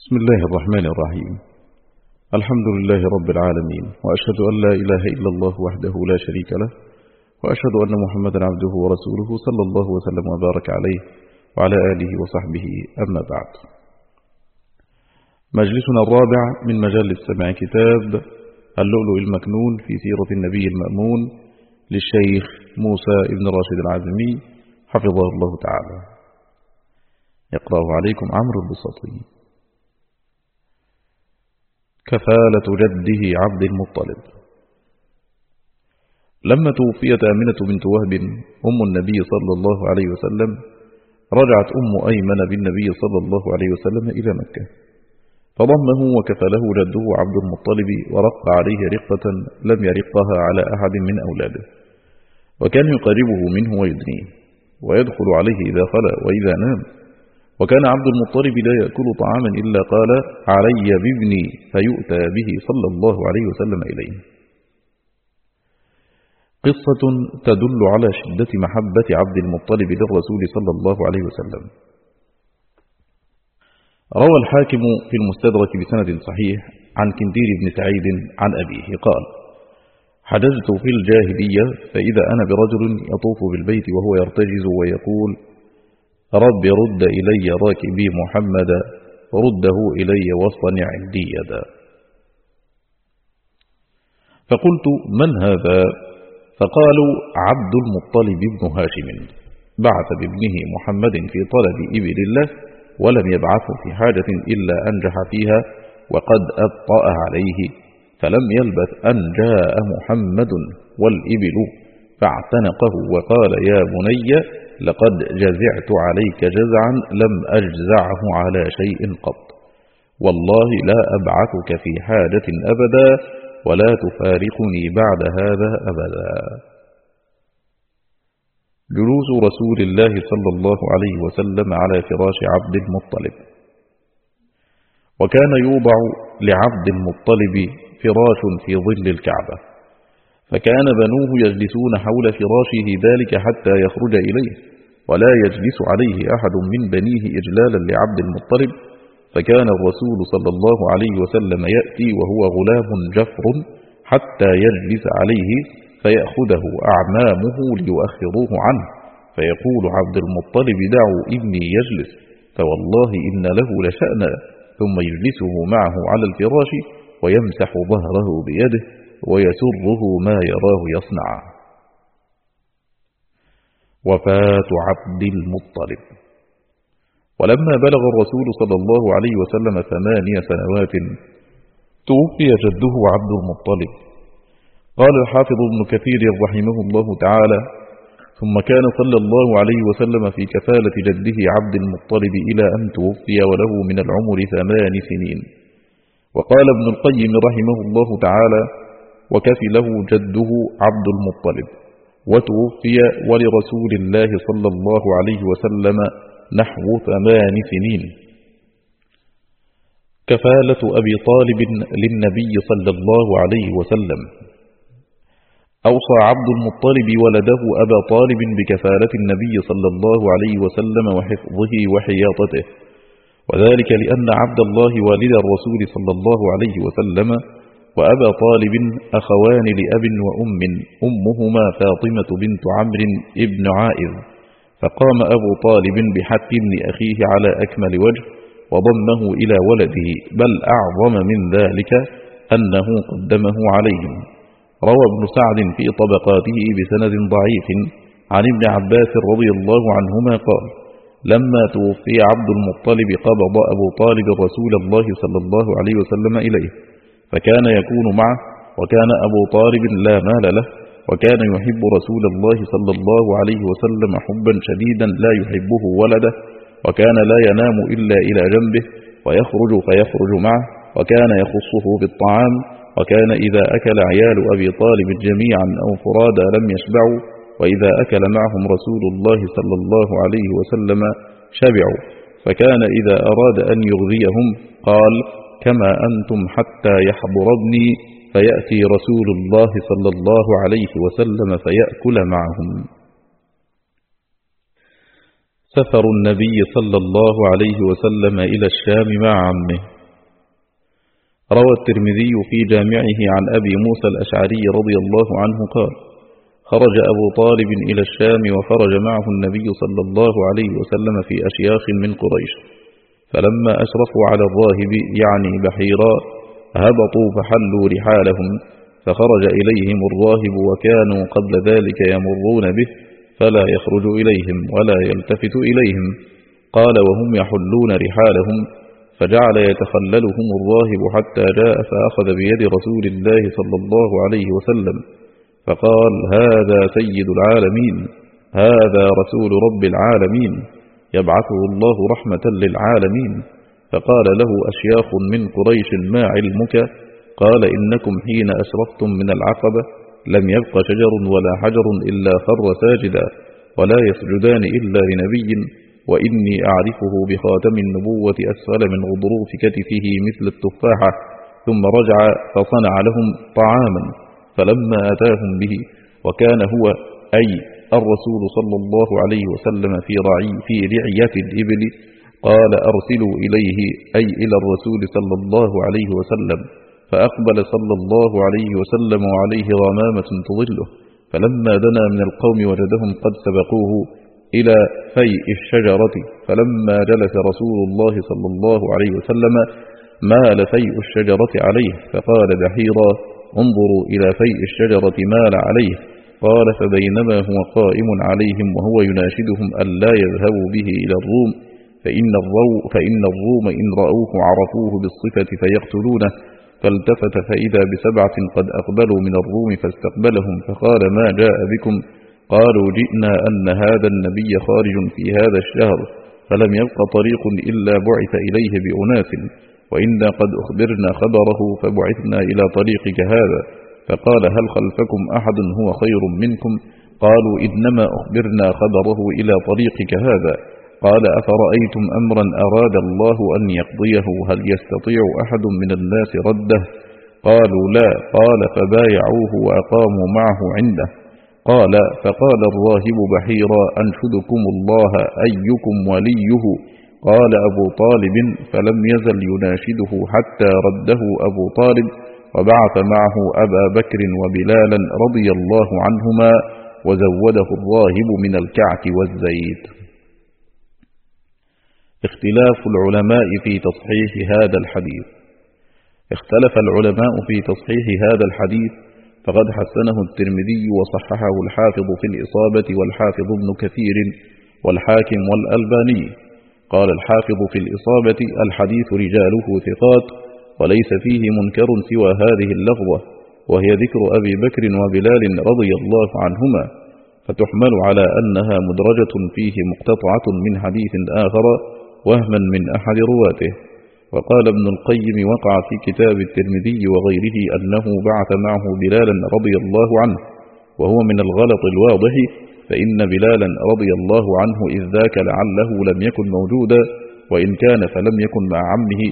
بسم الله الرحمن الرحيم. الحمد لله رب العالمين وأشهد أن لا إله إلا الله وحده لا شريك له وأشهد أن محمدا عبده ورسوله صلى الله وسلم وبارك عليه وعلى آله وصحبه أما بعد. مجلسنا الرابع من مجلس سمع كتاب اللؤلؤ المكنون في سيرة النبي المأمون للشيخ موسى ابن راشد العزمي حفظه الله تعالى. يقرأه عليكم عمرو البسطي كفالة جده عبد المطلب. لما توفيت آمنة بنت وهب أم النبي صلى الله عليه وسلم رجعت أم أيمن بالنبي صلى الله عليه وسلم إلى مكة. فضمه وكفله جده عبد المطلب ورق عليه رقة لم يرقها على أحد من أولاده. وكان يقربه منه ويدنيه ويدخل عليه إذا خلى وإذا نام. وكان عبد المطلب لا يأكل طعاما إلا قال علي بابني فيؤتى به صلى الله عليه وسلم إليه. قصة تدل على شدة محبة عبد المطلب للرسول صلى الله عليه وسلم. روى الحاكم في المستدرك بسند صحيح عن كندير بن سعيد عن أبيه قال حججت في الجاهلية فإذا أنا برجل يطوف بالبيت وهو يرتجز ويقول رب رد إلي راكبي محمدا رده إلي واصطنع عندي يدا فقلت من هذا؟ فقالوا عبد المطلب بن هاشم. بعث بابنه محمد في طلب إبل الله ولم يبعثه في حاجة إلا أنجح فيها وقد أبطأ عليه. فلم يلبث أن جاء محمد والإبل. فاعتنقه وقال يا بني لقد جزعت عليك جزعا لم أجزعه على شيء قط. والله لا أبعثك في حاجة أبدا ولا تفارقني بعد هذا أبدا. جلوس رسول الله صلى الله عليه وسلم على فراش عبد المطلب. وكان يوضع لعبد المطلب فراش في ظل الكعبة. فكان بنوه يجلسون حول فراشه ذلك حتى يخرج إليه ولا يجلس عليه أحد من بنيه إجلالا لعبد المطلب. فكان الرسول صلى الله عليه وسلم يأتي وهو غلام جفر حتى يجلس عليه فيأخذه أعمامه ليؤخروه عنه. فيقول عبد المطلب دعوا ابني يجلس فوالله إن له لشأنا ثم يجلسه معه على الفراش ويمسح ظهره بيده. ويسره ما يراه يصنع. وفاة عبد المطلب. ولما بلغ الرسول صلى الله عليه وسلم ثمانية سنوات توفي جده عبد المطلب. قال الحافظ ابن كثير رحمه الله تعالى ثم كان صلى الله عليه وسلم في كفالة جده عبد المطلب إلى أن توفي وله من العمر ثمان سنين. وقال ابن القيم رحمه الله تعالى وكفله جده عبد المطلب. وتوفي ولرسول الله صلى الله عليه وسلم نحو ثمان سنين. كفالة أبي طالب للنبي صلى الله عليه وسلم. أوصى عبد المطلب ولده أبا طالب بكفالة النبي صلى الله عليه وسلم وحفظه وحياطته. وذلك لأن عبد الله والد الرسول صلى الله عليه وسلم وأبا طالب أخوان لأب وأم أمهما فاطمة بنت عمرو ابن عائذ. فقام أبو طالب بحق ابن أخيه على أكمل وجه وضمه إلى ولده بل أعظم من ذلك أنه قدمه عليهم. روى ابن سعد في طبقاته بسند ضعيف. عن ابن عباس رضي الله عنهما قال لما توفي عبد المطلب قبض أبو طالب رسول الله صلى الله عليه وسلم إليه. فكان يكون معه وكان أبو طالب لا مال له وكان يحب رسول الله صلى الله عليه وسلم حبا شديدا لا يحبه ولده وكان لا ينام إلا إلى جنبه ويخرج فيخرج معه وكان يخصه بالطعام وكان إذا أكل عيال أبي طالب جميعا أو فرادا لم يشبعوا وإذا أكل معهم رسول الله صلى الله عليه وسلم شبعوا فكان إذا أراد أن يغذيهم قال كما أنتم حتى يحضر ابني فيأتي رسول الله صلى الله عليه وسلم فيأكل معهم. سفر النبي صلى الله عليه وسلم إلى الشام مع عمه. روى الترمذي في جامعه عن أبي موسى الأشعري رضي الله عنه قال خرج أبو طالب إلى الشام وخرج معه النبي صلى الله عليه وسلم في أشياخ من قريش. فلما أشرفوا على الراهب يعني بحيرا هبطوا فحلوا رحالهم فخرج إليهم الراهب وكانوا قبل ذلك يمرون به فلا يخرج إليهم ولا يلتفت إليهم. قال وهم يحلون رحالهم فجعل يتخللهم الراهب حتى جاء فأخذ بيد رسول الله صلى الله عليه وسلم فقال هذا سيد العالمين هذا رسول رب العالمين. يبعثه الله رحمة للعالمين. فقال له أشياخ من قريش ما علمك؟ قال إنكم حين أشرفتم من العقبة لم يبق شجر ولا حجر إلا خر ساجدا ولا يسجدان إلا لنبي وإني أعرفه بخاتم النبوة أسفل من غضروف كتفه مثل التفاحة ثم رجع فصنع لهم طعاما فلما أتاهم به وكان هو أي الرسول صلى الله عليه وسلم في رعي في رعية الإبل قال أرسلوا إليه أي إلى الرسول صلى الله عليه وسلم. فأقبل صلى الله عليه وسلم وعليه غمامة تظله. فلما دنا من القوم وجدهم قد سبقوه إلى فيء الشجرة. فلما جلس رسول الله صلى الله عليه وسلم مال فيء الشجرة عليه. فقال دحيرا انظروا إلى فيء الشجرة مال عليه. قال فبينما هو قائم عليهم وهو يناشدهم أن لا يذهبوا به إلى الروم فإن, الرو فإن الروم إن رأوه عرفوه بالصفة فيقتلونه. فالتفت فإذا بسبعة قد أقبلوا من الروم فاستقبلهم فقال ما جاء بكم؟ قالوا جئنا أن هذا النبي خارج في هذا الشهر فلم يبق طريق إلا بعث إليه بأناس وإنا قد أخبرنا خبره فبعثنا إلى طريقك هذا فقال هل خلفكم أحد هو خير منكم؟ قالوا إنما أخبرنا خبره إلى طريقك هذا. قال أفرأيتم أمرا أراد الله أن يقضيه؟ هل يستطيع أحد من الناس رده؟ قالوا لا. قال فبايعوه وأقاموا معه عنده. قال فقال الراهب بحيرا أنشدكم الله أيكم وليه؟ قال أبو طالب فلم يزل يناشده حتى رده أبو طالب. وبعث معه أبا بكر وبلالا رضي الله عنهما وزوده الراهب من الكعك والزيت. اختلاف العلماء في تصحيح هذا الحديث. اختلف العلماء في تصحيح هذا الحديث فقد حسنه الترمذي وصححه الحافظ في الإصابة والحافظ ابن كثير والحاكم والألباني. قال الحافظ في الإصابة الحديث رجاله ثقات وليس فيه منكر سوى هذه اللفظة وهي ذكر أبي بكر وبلال رضي الله عنهما فتحمل على أنها مدرجة فيه مقتطعة من حديث آخر وهما من أحد رواته. وقال ابن القيم وقع في كتاب الترمذي وغيره أنه بعث معه بلالا رضي الله عنه وهو من الغلط الواضح فإن بلالا رضي الله عنه إذ ذاك لعله لم يكن موجودا وإن كان فلم يكن مع عمه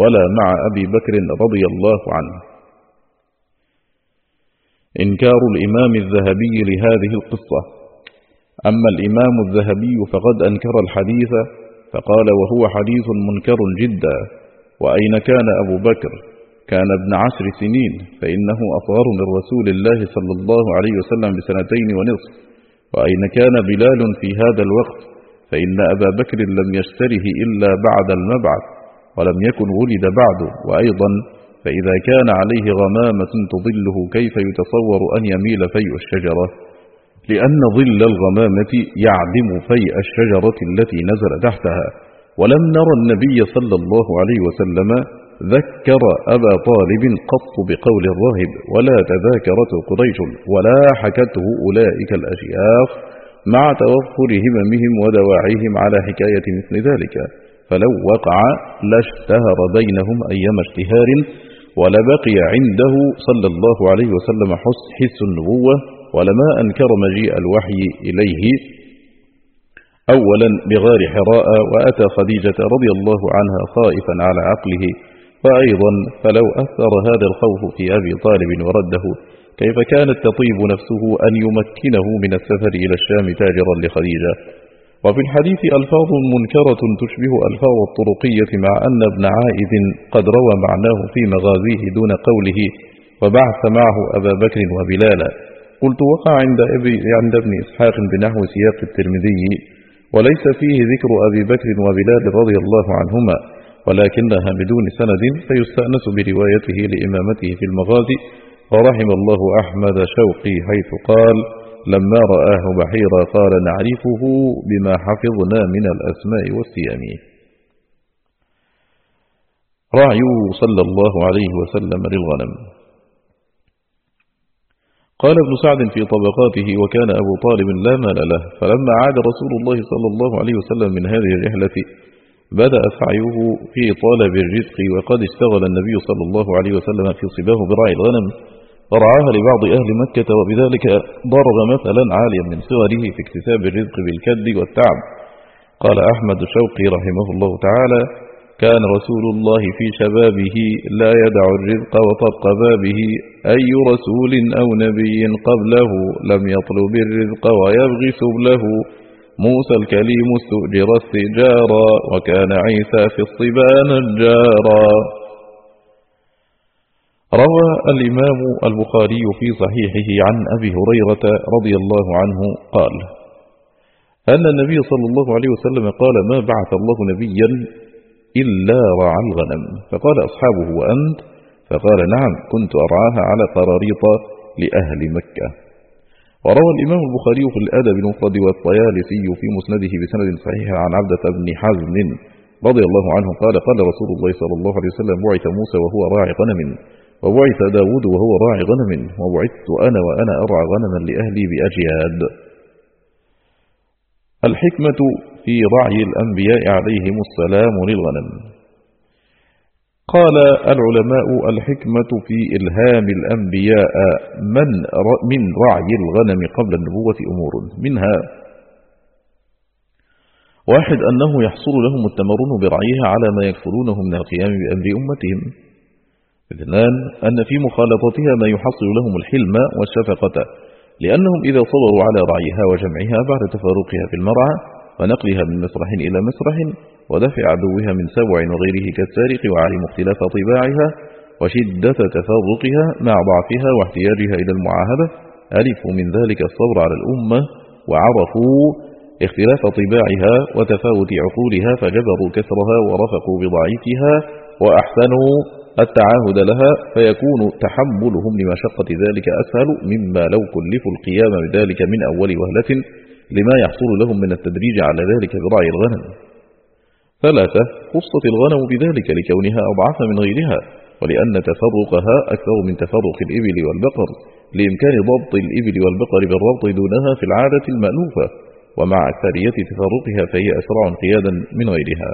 ولا مع أبي بكر رضي الله عنه. إنكار الإمام الذهبي لهذه القصة. أما الإمام الذهبي فقد أنكر الحديث فقال وهو حديث منكر جدا. وأين كان أبو بكر؟ كان ابن عشر سنين فإنه أصغر من رسول الله صلى الله عليه وسلم بسنتين ونصف. وأين كان بلال في هذا الوقت؟ فإن أبا بكر لم يشتره إلا بعد المبعث. ولم يكن ولد بعد وأيضا فإذا كان عليه غمامة تظله كيف يتصور أن يميل فيء الشجرة؟ لأن ظل الغمامة يعدم فيء الشجرة التي نزل تحتها. ولم نرى النبي صلى الله عليه وسلم ذكر أبا طالب قط بقول الراهب ولا تذاكرته قريش ولا حكته أولئك الأشياخ مع توفر هممهم ودواعيهم على حكاية مثل ذلك. فلو وقع لاشتهر بينهم أيام اشتهار ولبقي عنده صلى الله عليه وسلم حس النبوة ولما أنكر مجيء الوحي إليه. أولا بغار حراء وأتى خديجة رضي الله عنها خائفا على عقله. وأيضا فلو أثر هذا الخوف في أبي طالب ورده. كيف كانت تطيب نفسه أن يمكنه من السفر إلى الشام تاجرا لخديجة؟ وفي الحديث ألفاظ منكرة تشبه ألفاظ الطرقية مع أن ابن عائد قد روى معناه في مغازيه دون قوله وبعث معه أبا بكر وبلالا قلت وقع عند, عند ابن إسحاق بنحو سياق الترمذي وليس فيه ذكر أبي بكر وبلال رضي الله عنهما ولكنها بدون سند فيستأنس بروايته لإمامته في المغازي ورحم الله أحمد شوقي حيث قال لما رآه بحيرا قال نعرفه بما حفظنا من الأسماء والسيام. رعي صلى الله عليه وسلم للغنم. قال ابن سعد في طبقاته وكان أبو طالب لا مال له فلما عاد رسول الله صلى الله عليه وسلم من هذه الرحلة بدأ سعيه في طلب الرزق وقد اشتغل النبي صلى الله عليه وسلم في صباه برعي الغنم. فرعاها لبعض أهل مكة وبذلك ضرب مثلا عاليا من صغره في اكتساب الرزق بالكد والتعب. قال أحمد شوقي رحمه الله تعالى كان رسول الله في شبابه لا يدع الرزق وطرق بابه أي رسول أو نبي قبله لم يطلب الرزق ويبغي سبله. موسى الكليم استؤجر استجارا وكان عيسى في الصبان الجارا روى الإمام البخاري في صحيحه عن أبي هريرة رضي الله عنه قال أن النبي صلى الله عليه وسلم قال ما بعث الله نبيا إلا رعى الغنم فقال أصحابه وأنت؟ فقال نعم كنت أرعاها على قراريط لأهل مكة وروى الإمام البخاري في الأدب المفرد والطيالسي في مسنده بسند صحيح عن عبدة بن حزم رضي الله عنه قال قال رسول الله صلى الله عليه وسلم بعث موسى وهو راعي غنم وبعث داود وهو راعي غنم وبعثت أنا وأنا أرعى غنما لأهلي بأجياد. الحكمة في رعي الأنبياء عليهم السلام للغنم. قال العلماء الحكمة في إلهام الأنبياء من من رعي الغنم قبل النبوة أمور منها واحد أنه يحصل لهم التمرن برعيها على ما يكفلونه من القيام بأمر أمتهم. اثنان أن في مخالطتها ما يحصل لهم الحلم والشفقة لأنهم إذا صبروا على رعيها وجمعها بعد تفارقها في المرعى ونقلها من مسرح إلى مسرح ودفع عدوها من سبع وغيره كالسارق وعلم اختلاف طباعها وشدة تفرقها مع ضعفها واحتياجها إلى المعاهدة ألفوا من ذلك الصبر على الأمة وعرفوا اختلاف طباعها وتفاوت عقولها فجبروا كسرها ورفقوا بضعيفها وأحسنوا التعاهد لها فيكون تحملهم لمشقة ذلك أسهل مما لو كلفوا القيام بذلك من أول وهلة لما يحصل لهم من التدريج على ذلك برعي الغنم. ثلاثة خصت الغنم بذلك لكونها أضعف من غيرها ولأن تفرقها أكثر من تفرق الإبل والبقر لإمكان ضبط الإبل والبقر بالربط دونها في العادة المألوفة ومع أكثرية تفرقها فهي أسرع انقيادا من غيرها.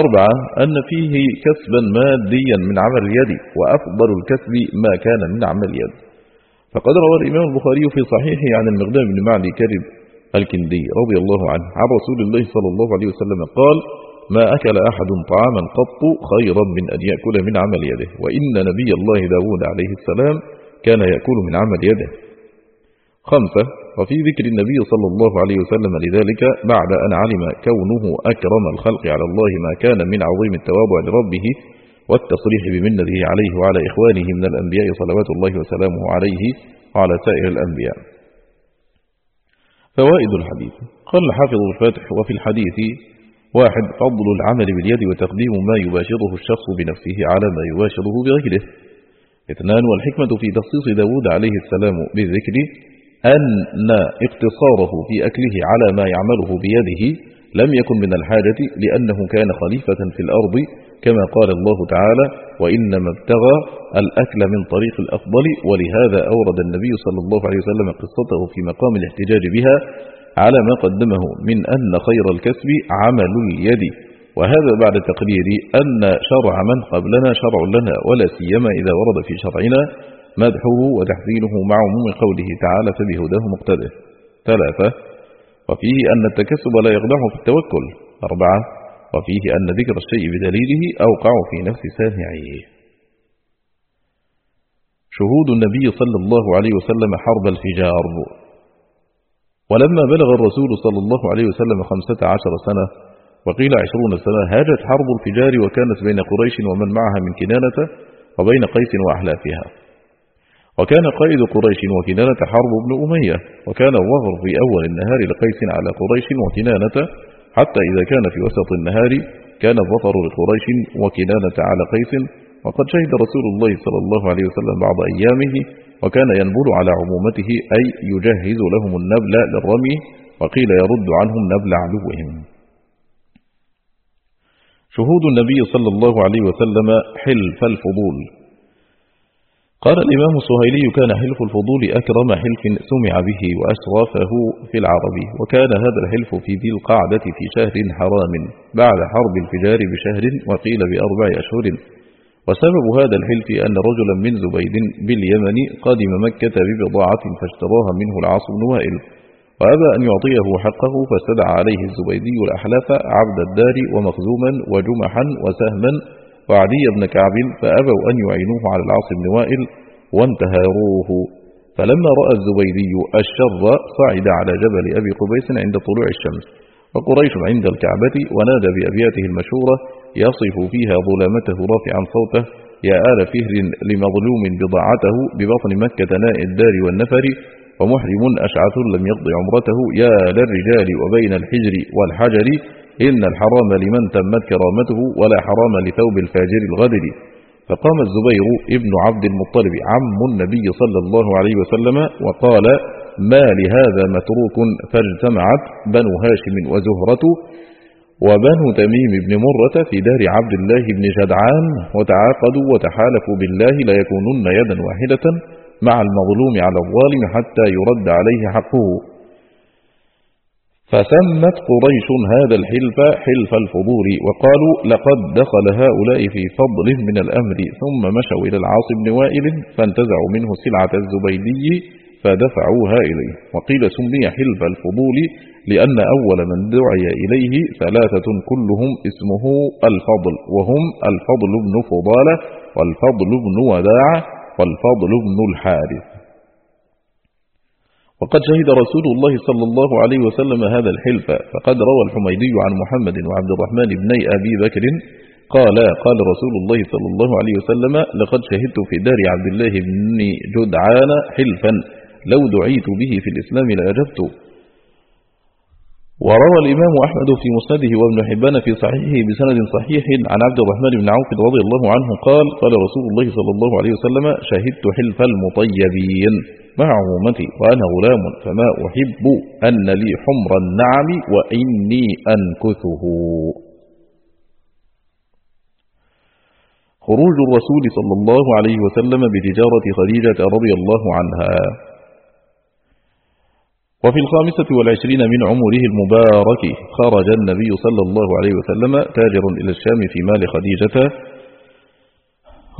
أربعة أن فيه كسبا ماديا من عمل اليد وأفضل الكسب ما كان من عمل اليد. فقد روى الإمام البخاري في صحيحه عن المقدام بن معدي كرب الكندي رضي الله عنه عن رسول الله صلى الله عليه وسلم قال ما أكل أحد طعاما قط خيرا من أن يأكل من عمل يده وإن نبي الله داود عليه السلام كان يأكل من عمل يده. خمسة وفي ذكر النبي صلى الله عليه وسلم لذلك بعد أن علم كونه أكرم الخلق على الله ما كان من عظيم التواضع لربه والتصريح بمنته عليه وعلى إخوانه من الأنبياء صلوات الله وسلامه عليه وعلى سائر الأنبياء. فوائد الحديث. قال الحافظ الفاتح وفي الحديث واحد فضل العمل باليد وتقديم ما يباشره الشخص بنفسه على ما يباشره بغيره. اثنان والحكمة في تخصيص داود عليه السلام بالذكر أن اقتصاره في أكله على ما يعمله بيده لم يكن من الحاجة لأنه كان خليفة في الأرض كما قال الله تعالى وإنما ابتغى الأكل من طريق الأفضل ولهذا أورد النبي صلى الله عليه وسلم قصته في مقام الاحتجاج بها على ما قدمه من أن خير الكسب عمل اليد وهذا بعد تقرير أن شرع من قبلنا شرع لنا ولا سيما إذا ورد في شرعنا مدحه وتحذيره مع عموم قوله تعالى فبهداه مقتده. ثلاثة وفيه أن التكسب لا يقدح في التوكل. أربعة وفيه أن ذكر الشيء بدليله أوقع في نفس سامعيه. شهود النبي صلى الله عليه وسلم حرب الفجار ولما بلغ الرسول صلى الله عليه وسلم خمسة عشر سنة وقيل عشرون سنة هاجت حرب الفجار وكانت بين قريش ومن معها من كنانة وبين قيس وأحلافها. وكان قائد قريش وكنانة حرب بن أمية وكان الظهر في أول النهار لقيس على قريش وكنانة حتى إذا كان في وسط النهار كان الظفر لقريش وكنانة على قيس وقد شهد رسول الله صلى الله عليه وسلم بعض أيامه وكان ينبل على عمومته أي يجهز لهم النبل للرمي وقيل يرد عنهم نبل عدوهم. شهود النبي صلى الله عليه وسلم حلف الفضول. قال الإمام السهيلي كان حلف الفضول أكرم حلف سمع به وأشرفه في العرب وكان هذا الحلف في ذي القعدة في شهر حرام بعد حرب الفجار بشهر وقيل بأربع أشهر. وسبب هذا الحلف أن رجلا من زبيد باليمن قدم مكة ببضاعة فاشتراها منه العاص بن وائل وأبى أن يعطيه حقه فاستدعى عليه الزبيدي الأحلاف عبد الدار ومخزوما وجمحا وسهما وعدي بن كعب فأبوا أن يعينوه على العاص بن وائل وانتهروه. فلما رأى الزبيدي الشر صعد على جبل أبي قبيس عند طلوع الشمس وقريش عند الكعبة ونادى بأبياته المشهورة يصف فيها ظلامته رافعا صوته يا آل فهر لمظلوم بضاعته ببطن مكة ناء الدار والنفر ومحرم أشعث لم يقضي عمرته يا للرجال وبين الحجر والحجر إن الحرام لمن تمت كرامته ولا حرام لثوب الفاجر الغدر. فقام الزبير ابن عبد المطلب عم النبي صلى الله عليه وسلم وقال ما لهذا متروك فاجتمعت بنو هاشم وزهرة وبنو تميم بن مرة في دار عبد الله بن جدعان وتعاقدوا وتحالفوا بالله لا يكونن يدا واحدة مع المظلوم على الظالم حتى يرد عليه حقه. فسمت قريش هذا الحلف حلف الفضول وقالوا لقد دخل هؤلاء في فضل من الأمر ثم مشوا إلى العاص بن وائل فانتزعوا منه سلعة الزبيدي فدفعوها إليه. وقيل سمي حلف الفضول لأن أول من دعي إليه ثلاثة كلهم اسمه الفضل وهم الفضل بن فضالة والفضل بن وداع والفضل بن الحارث. وقد شهد رسول الله صلى الله عليه وسلم هذا الحلف فقد روى الحميدي عن محمد وعبد الرحمن بن أبي بكر قال قال رسول الله صلى الله عليه وسلم لقد شهدت في دار عبد الله بن جدعان حلفا لو دعيت به في الإسلام لأجبت وروى الإمام أحمد في مسنده وابن حبان في صحيحه بسند صحيح عن عبد الرحمن بن عوف رضي الله عنه قال قال رسول الله صلى الله عليه وسلم شهدت حلف المطيبين مع عمومتي وأنا غلام فما أحب أن لي حمر النعم وإني أنكثه. خروج الرسول صلى الله عليه وسلم بتجارة خديجة رضي الله عنها. وفي الخامسة والعشرين من عمره المبارك خرج النبي صلى الله عليه وسلم تاجر إلى الشام في مال خديجة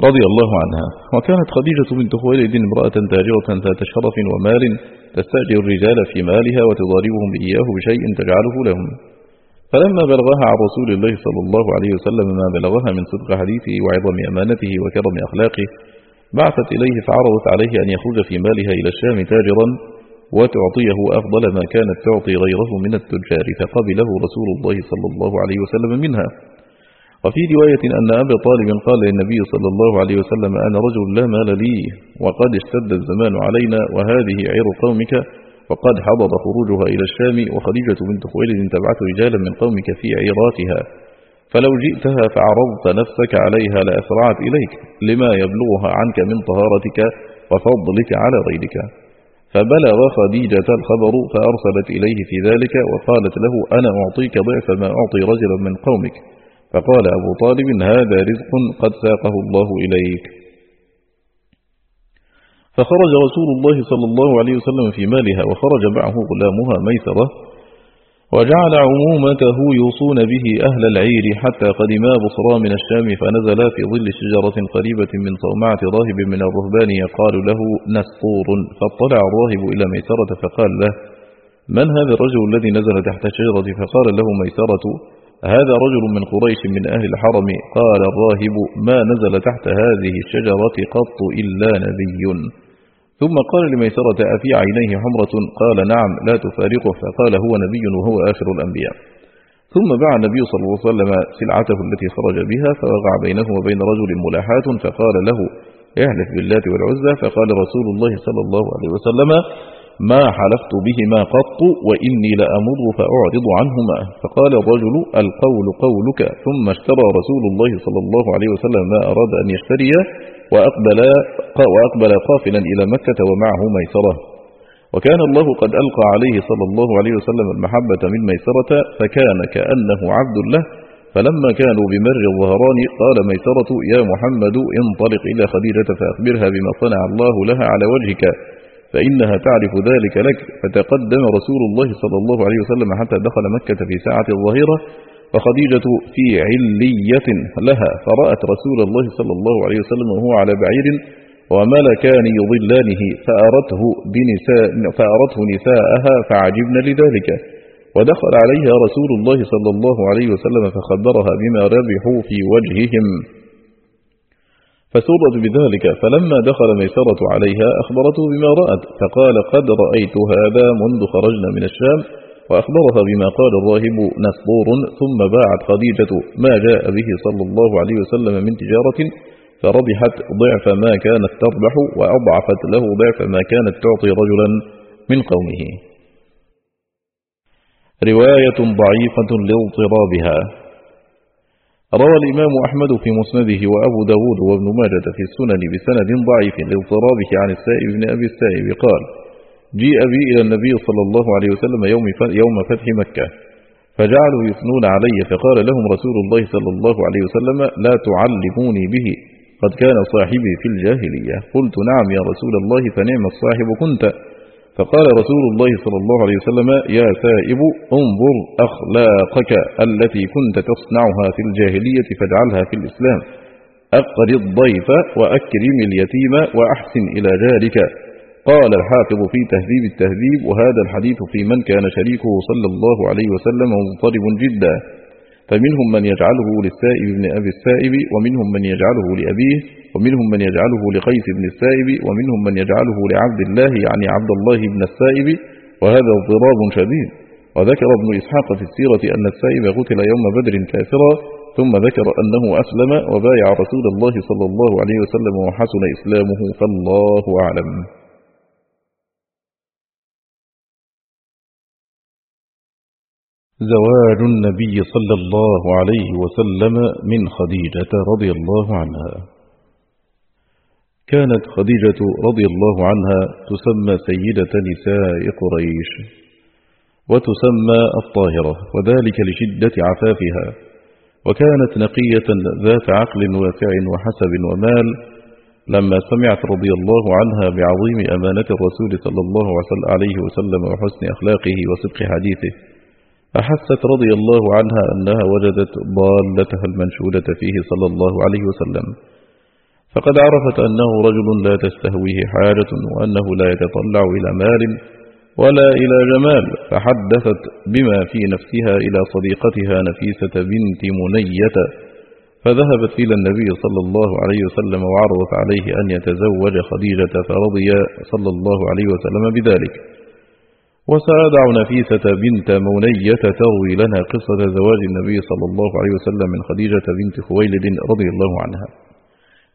رضي الله عنها. وكانت خديجة بنت خويلد امرأة تاجرة ذات شرف ومال تستأجر الرجال في مالها وتضاربهم إياه بشيء تجعله لهم. فلما بلغها عن رسول الله صلى الله عليه وسلم ما بلغها من صدق حديثه وعظم أمانته وكرم أخلاقه بعثت إليه فعرضت عليه أن يخرج في مالها إلى الشام تاجرا وتعطيه أفضل ما كانت تعطي غيره من التجار فقبله رسول الله صلى الله عليه وسلم منها. وفي رواية أن أبا طالب قال للنبي صلى الله عليه وسلم أنا رجل لا مال لي وقد اشتد الزمان علينا وهذه عير قومك وقد حضر خروجها إلى الشام وخديجة بنت خويلد تبعث رجالا من قومك في عيراتها. فلو جئتها فعرضت نفسك عليها لأسرعت إليك لما يبلغها عنك من طهارتك وفضلك على غيرك. فبلغ خديجة الخبر فأرسلت إليه في ذلك وقالت له أنا أعطيك ضعف ما أعطي رجلا من قومك. فقال أبو طالب هذا رزق قد ساقه الله إليك. فخرج رسول الله صلى الله عليه وسلم في مالها وخرج معه غلامها ميسرة وجعل عمومته يوصون به أهل العير حتى قدما بصرى من الشام فنزلا في ظل شجرة قريبة من صومعة راهب من الرهبان يقال له نسطور. فاطلع الراهب إلى ميسرة فقال له من هذا الرجل الذي نزل تحت الشجرة؟ فقال له ميسرة هذا رجل من قريش من أهل الحرم. قال الراهب ما نزل تحت هذه الشجرة قط إلا نبي ثم قال لميسرة أفي عينيه حمرة؟ قال نعم لا تفارقه. فقال هو نبي وهو آخر الأنبياء. ثم باع النبي صلى الله عليه وسلم سلعته التي خرج بها فوقع بينه وبين رجل ملاحات فقال له احلف بالله والعزى. فقال رسول الله صلى الله عليه وسلم ما حلفت بهما قط وإني لأمر فأعرض عنهما. فقال الرجل القول قولك. ثم اشترى رسول الله صلى الله عليه وسلم ما أراد أن يشتري وأقبل, وأقبل قافلا إلى مكة ومعه ميسرة. وكان الله قد ألقى عليه صلى الله عليه وسلم المحبة من ميسرة فكان كأنه عبد له. فلما كانوا بمر الظهران قال ميسرة يا محمد انطلق إلى خديجة فأخبرها بما صنع الله لها على وجهك. فإنها تعرف ذلك لك. فتقدم رسول الله صلى الله عليه وسلم حتى دخل مكة في ساعة الظهيرة فخديجة في علية لها فرأت رسول الله صلى الله عليه وسلم وهو على بعير وملكان يضلانه فأرته, بنساء فأرته نساءها فعجبن لذلك. ودخل عليها رسول الله صلى الله عليه وسلم فخبرها بما ربحوا في وجههم. فسرت بذلك فلما دخل ميسرة عليها أخبرته بما رأت فقال قد رأيت هذا منذ خرجنا من الشام وأخبرها بما قال الراهب نسطور ثم باعت خديجة ما جاء به صلى الله عليه وسلم من تجارة فربحت ضعف ما كانت تربح وأضعفت له ضعف ما كانت تعطي رجلا من قومه. رواية ضعيفة لاضطرابها روى الإمام أحمد في مسنده وأبو داود وابن ماجة في السنن بسند ضعيف لاضطرابه عن السائب بن أبي السائب قال جيء بي إلى النبي صلى الله عليه وسلم يوم يوم فتح مكة فجعلوا يثنون علي فقال لهم رسول الله صلى الله عليه وسلم لا تعلموني به قد كان صاحبي في الجاهلية قلت نعم يا رسول الله فنعم الصاحب كنت فقال رسول الله صلى الله عليه وسلم يا سائب انظر أخلاقك التي كنت تصنعها في الجاهلية فاجعلها في الإسلام. أقر الضيف وأكرم اليتيم وأحسن إلى ذلك. قال الحافظ في تهذيب التهذيب وهذا الحديث في من كان شريكه صلى الله عليه وسلم مضطرب جدا. فمنهم من يجعله للسائب بن أبي السائب ومنهم من يجعله لأبيه ومنهم من يجعله لقيس بن السائب ومنهم من يجعله لعبد الله يعني عبد الله بن السائب. وهذا اضطراب شديد. وذكر ابن إسحاق في السيرة أن السائب قتل يوم بدر كافرا ثم ذكر أنه أسلم وبايع رسول الله صلى الله عليه وسلم وحسن إسلامه فالله أعلم. زواج النبي صلى الله عليه وسلم من خديجة رضي الله عنها. كانت خديجة رضي الله عنها تسمى سيدة نساء قريش وتسمى الطاهرة وذلك لشدة عفافها وكانت نقية ذات عقل واسع وحسب ومال. لما سمعت رضي الله عنها بعظيم أمانة الرسول صلى الله عليه وسلم وحسن أخلاقه وصدق حديثه أحست رضي الله عنها أنها وجدت ضالتها المنشودة فيه صلى الله عليه وسلم. فقد عرفت أنه رجل لا تستهويه حاجة وأنه لا يتطلع إلى مال ولا إلى جمال فحدثت بما في نفسها إلى صديقتها نفيسة بنت منية فذهبت إلى النبي صلى الله عليه وسلم وعرضت عليه أن يتزوج خديجة فرضي صلى الله عليه وسلم بذلك. وسأدع نفيسة بنت منية تروي لنا قصة زواج النبي صلى الله عليه وسلم من خديجة بنت خويلد رضي الله عنها.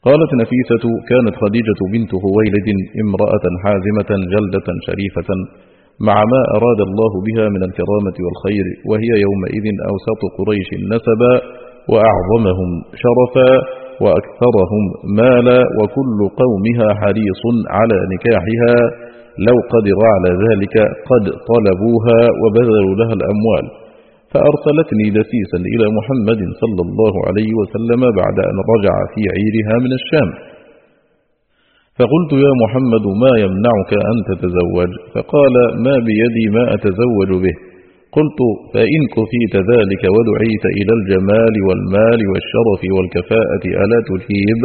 قالت نفيسة كانت خديجة بنت خويلد امرأة حازمة جلدة شريفة مع ما أراد الله بها من الكرامة والخير وهي يومئذ أوسط قريش نسبا وأعظمهم شرفا وأكثرهم مالا وكل قومها حريص على نكاحها لو قدر على ذلك قد طلبوها وبذلوا لها الأموال. فأرسلتني دسيسا إلى محمد صلى الله عليه وسلم بعد أن رجع في عيرها من الشام. فقلت يا محمد ما يمنعك أن تتزوج؟ فقال ما بيدي ما أتزوج به. قلت فإن كفيت ذلك ودعيت إلى الجمال والمال والشرف والكفاءة ألا تجيب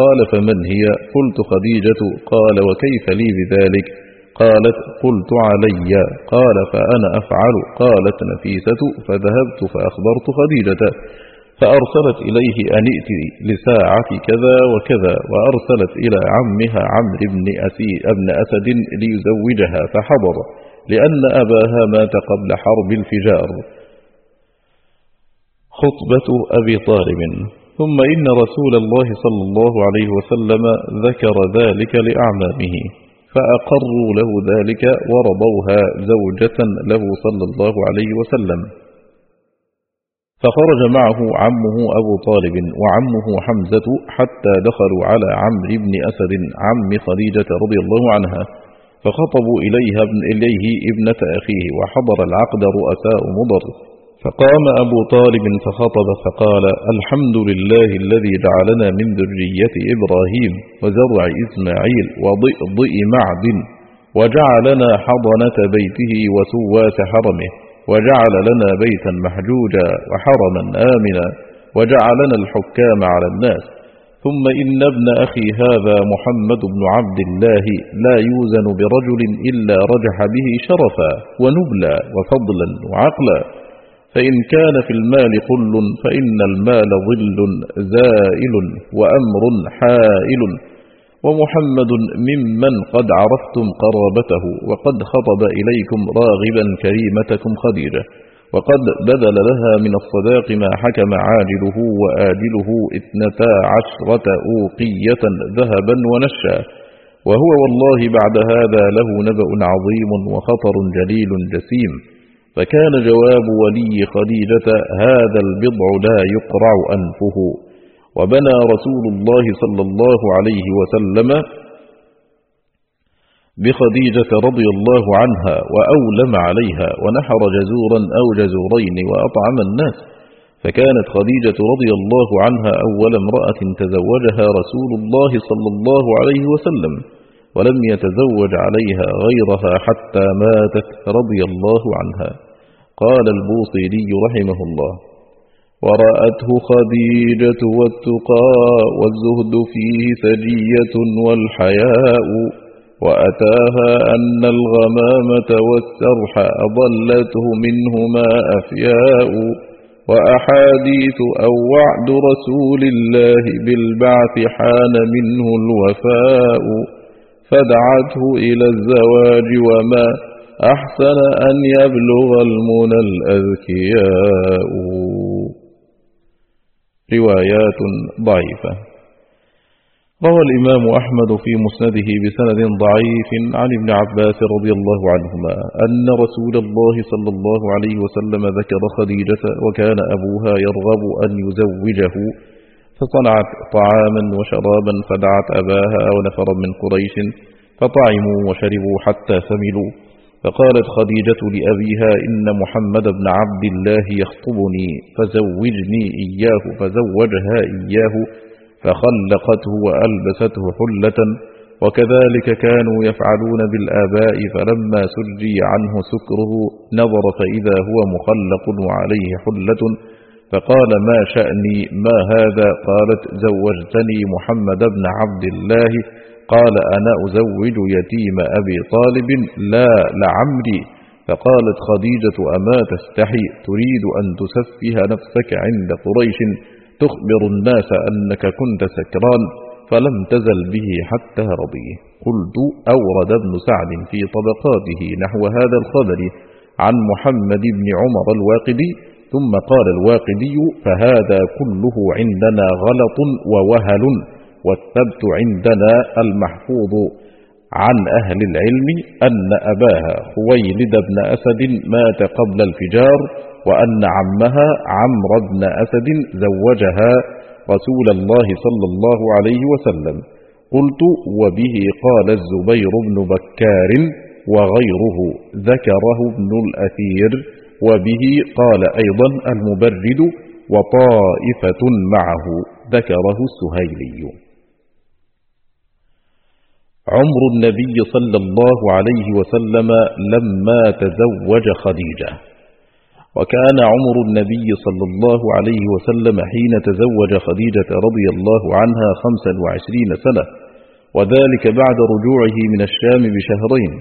قال فمن هي؟ قلت خديجة. قال وكيف لي بذلك؟ قالت قلت علي. قال فأنا أفعل. قالت نفيسة. فذهبت فأخبرت خديجة. فأرسلت إليه أن ائت لساعة كذا وكذا وأرسلت إلى عمها عمرو بن, ابن أسد ليزوجها. فحضر لأن أباها مات قبل حرب الفجار. خطبة أبي طالب. ثم إن رسول الله صلى الله عليه وسلم ذكر ذلك لأعمامه. فأقروا له ذلك ورضوها زوجة له صلى الله عليه وسلم. فخرج معه عمه أبو طالب وعمه حمزة حتى دخلوا على عمرو بن أسد عم خديجة رضي الله عنها فخطبوا إليها ابن إليه ابنة أخيه وحضر العقد رؤساء مضر. فقام أبو طالب فخطب فقال الحمد لله الذي جعلنا من ذرية إبراهيم وزرع إسماعيل وضئضئ معدن وجعلنا حضنة بيته وسواس حرمه وجعل لنا بيتا محجوجا وحرما آمنا وجعلنا الحكام على الناس ثم إن ابن أخي هذا محمد بن عبد الله لا يوزن برجل إلا رجح به شرفا ونبلا وفضلا وعقلا فإن كان في المال قل فإن المال ظل زائل وأمر حائل. ومحمد ممن قد عرفتم قرابته وقد خطب إليكم راغبا كريمتكم خديجة. وقد بذل لها من الصداق ما حكم عاجله وآجله اثنتا عشرة أوقية ذهبا ونشا. وهو والله بعد هذا له نبأ عظيم وخطر جليل جسيم. فكان جواب ولي خديجة هذا البضع لا يقرع أنفه. وبنى رسول الله صلى الله عليه وسلم بخديجة رضي الله عنها وأولم عليها ونحر جزورا أو جزورين وأطعم الناس. فكانت خديجة رضي الله عنها أول امرأة تزوجها رسول الله صلى الله عليه وسلم ولم يتزوج عليها غيرها حتى ماتت رضي الله عنها. قال البوصيري رحمه الله. ورأته خديجة والتقى والزهد فيه سجية والحياء وأتاها أن الغمامة والسرح أضلته منهما أفياء. وأحاديث أو وعد رسول الله بالبعث حان منه الوفاء. فدعته إلى الزواج وما أحسن أن يبلغ المنى الأذكياء. روايات ضعيفة. روى الإمام أحمد في مسنده بسند ضعيف عن ابن عباس رضي الله عنهما أن رسول الله صلى الله عليه وسلم ذكر خديجة وكان أبوها يرغب أن يزوجه فصنعت طعاما وشرابا فدعت أباها ونفرا من قريش فطعموا وشربوا حتى سملوا. فقالت خديجة لأبيها إن محمد بن عبد الله يخطبني فزوجني إياه فزوجها إياه فخلقته وألبسته حلة وكذلك كانوا يفعلون بالآباء فلما سجي عنه سكره نظر فإذا هو مخلق وعليه حلة فقال ما شأني ما هذا؟ قالت زوجتني محمد بن عبد الله قال أنا أزوج يتيم أبي طالب لا لعمري. فقالت خديجة أما تستحي؟ تريد أن تسفه نفسك عند قريش. تخبر الناس أنك كنت سكران فلم تزل به حتى رضي. قلت أورد ابن سعد في طبقاته نحو هذا الخبر عن محمد بن عمر الواقدي. ثم قال الواقدي فهذا كله عندنا غلط ووهل. والثبت عندنا المحفوظ عن أهل العلم أن أباها خويلد بن أسد مات قبل الفجار وأن عمها عمرو بن أسد زوجها رسول الله صلى الله عليه وسلم. قلت وبه قال الزبير بن بكار وغيره ذكره ابن الأثير وبه قال أيضا المبرد وطائفة معه ذكره السهيلي. عمر النبي صلى الله عليه وسلم لما تزوج خديجة. وكان عمر النبي صلى الله عليه وسلم حين تزوج خديجة رضي الله عنها خمسا وعشرين سنة وذلك بعد رجوعه من الشام بشهرين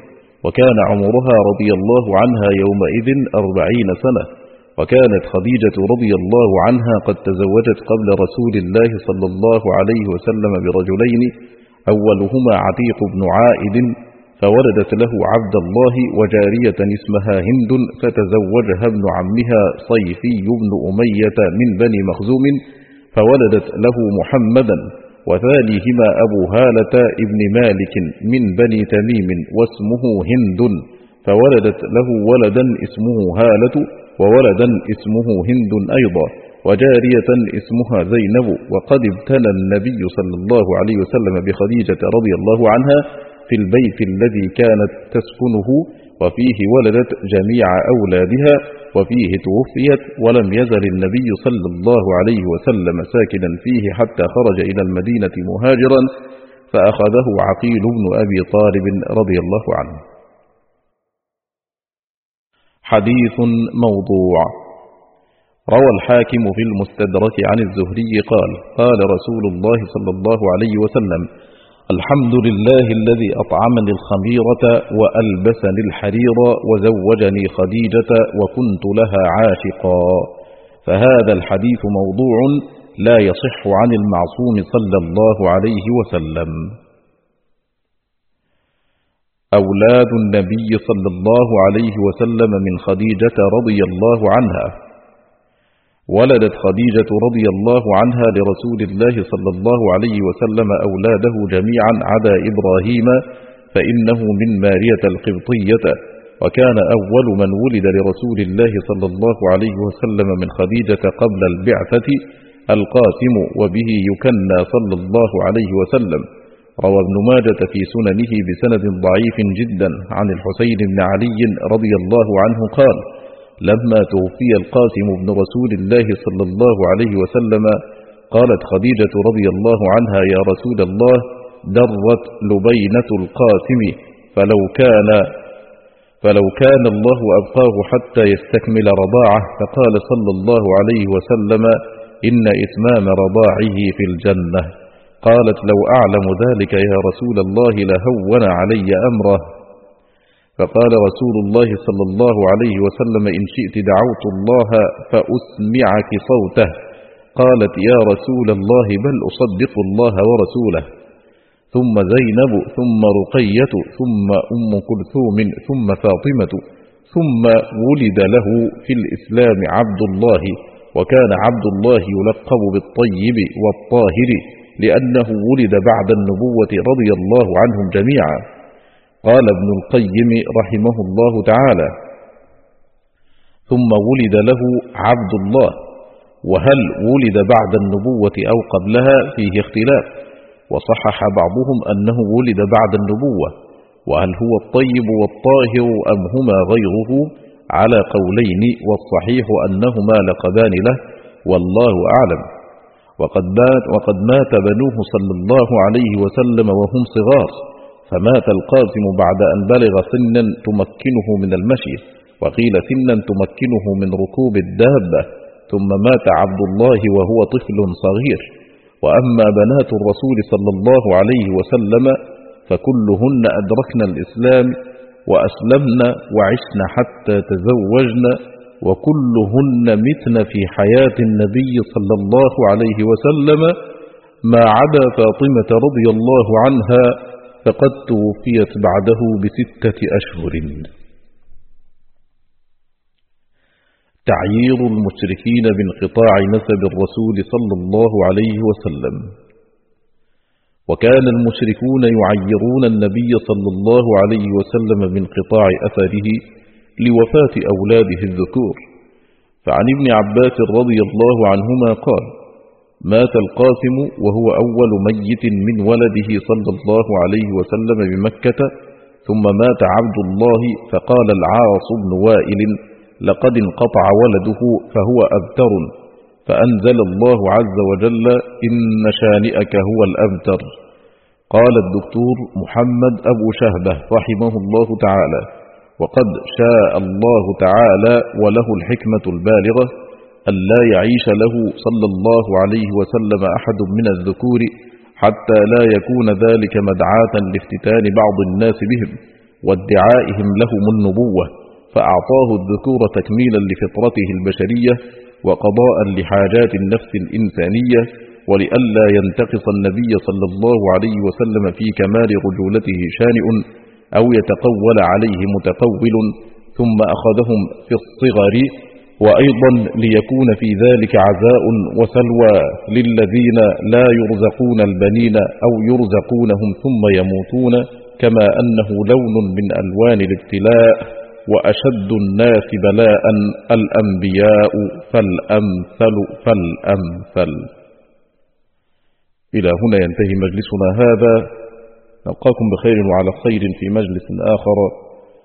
وكان عمرها رضي الله عنها يومئذ أربعين سنة وكانت خديجة رضي الله عنها قد تزوجت قبل رسول الله صلى الله عليه وسلم برجلين أولهما عتيق بن عائد فولدت له عبد الله وجارية اسمها هند فتزوجها ابن عمها صيفي بن أمية من بني مخزوم فولدت له محمدا وثانيهما أبو هالة ابن مالك من بني تميم واسمه هند فولدت له ولدا اسمه هالة وولدا اسمه هند أيضا. وجارية إسمها زينب وقد ابتلى النبي صلى الله عليه وسلم بخديجة رضي الله عنها في البيت الذي كانت تسكنه وفيه ولدت جميع أولادها وفيه توفيت ولم يزل النبي صلى الله عليه وسلم ساكنا فيه حتى خرج إلى المدينة مهاجرا فأخذه عقيل بن أبي طالب رضي الله عنه. حديث موضوع. روى الحاكم في المستدرك عن الزهري قال قال رسول الله صلى الله عليه وسلم الحمد لله الذي أطعمني الخميرة وألبسني الحرير وزوجني خديجة وكنت لها عاشقا. فهذا الحديث موضوع لا يصح عن المعصوم صلى الله عليه وسلم. أولاد النبي صلى الله عليه وسلم من خديجة رضي الله عنها. ولدت خديجة رضي الله عنها لرسول الله صلى الله عليه وسلم أولاده جميعا عدا إبراهيم فإنه من مارية القبطية. وكان أول من ولد لرسول الله صلى الله عليه وسلم من خديجة قبل البعثة القاسم وبه يكنى صلى الله عليه وسلم. روى ابن ماجة في سننه بسند ضعيف جدا عن الحسين بن علي رضي الله عنه قال لما توفي القاسم بن رسول الله صلى الله عليه وسلم قالت خديجة رضي الله عنها يا رسول الله درت لبينة القاسم فلو كان فلو كان الله أبقاه حتى يستكمل رضاعه فقال صلى الله عليه وسلم إن إتمام رضاعه في الجنة. قالت لو أعلم ذلك يا رسول الله لهون علي أمره. فقال رسول الله صلى الله عليه وسلم إن شئت دعوت الله فأسمعك صوته. قالت يا رسول الله بل أصدق الله ورسوله. ثم زينب ثم رقية ثم أم كلثوم ثم فاطمة ثم ولد له في الإسلام عبد الله وكان عبد الله يلقب بالطيب والطاهر لأنه ولد بعد النبوة رضي الله عنهم جميعا. قال ابن القيم رحمه الله تعالى ثم ولد له عبد الله وهل ولد بعد النبوة أو قبلها؟ فيه اختلاف وصحح بعضهم أنه ولد بعد النبوة وهل هو الطيب والطاهر أم هما غيره؟ على قولين والصحيح أنهما لقبان له والله أعلم. وقد مات, وقد مات بنوه صلى الله عليه وسلم وهم صغار. فمات القاسم بعد أن بلغ سنا تمكنه من المشي وقيل سنا تمكنه من ركوب الدابة ثم مات عبد الله وهو طفل صغير. وأما بنات الرسول صلى الله عليه وسلم فكلهن أدركن الإسلام وأسلمن وعشن حتى تزوجن وكلهن متن في حياة النبي صلى الله عليه وسلم ما عدا فاطمة رضي الله عنها فقد توفيت بعده بستة أشهر. تعيير المشركين بانقطاع نسب الرسول صلى الله عليه وسلم. وكان المشركون يعيرون النبي صلى الله عليه وسلم بانقطاع أثره لوفاة أولاده الذكور. فعن ابن عباس رضي الله عنهما قال مات القاسم وهو أول ميت من ولده صلى الله عليه وسلم بمكة ثم مات عبد الله فقال العاص بن وائل لقد انقطع ولده فهو أبتر. فأنزل الله عز وجل إن شانئك هو الأبتر. قال الدكتور محمد أبو شهبة رحمه الله تعالى وقد شاء الله تعالى وله الحكمة البالغة أن لا يعيش له صلى الله عليه وسلم أحد من الذكور حتى لا يكون ذلك مدعاة لافتتان بعض الناس بهم وادعائهم لهم النبوة فأعطاه الذكور تكميلا لفطرته البشرية وقضاء لحاجات النفس الإنسانية ولئلا ينتقص النبي صلى الله عليه وسلم في كمال رجولته شانئ أو يتقول عليه متقول ثم أخذهم في الصغر وأيضا ليكون في ذلك عزاء وسلوى للذين لا يرزقون البنين أو يرزقونهم ثم يموتون كما أنه لون من ألوان الابتلاء وأشد الناس بلاء الأنبياء فالأمثل فالأمثل. إلى هنا ينتهي مجلسنا هذا. نلقاكم بخير وعلى خير في مجلس آخر.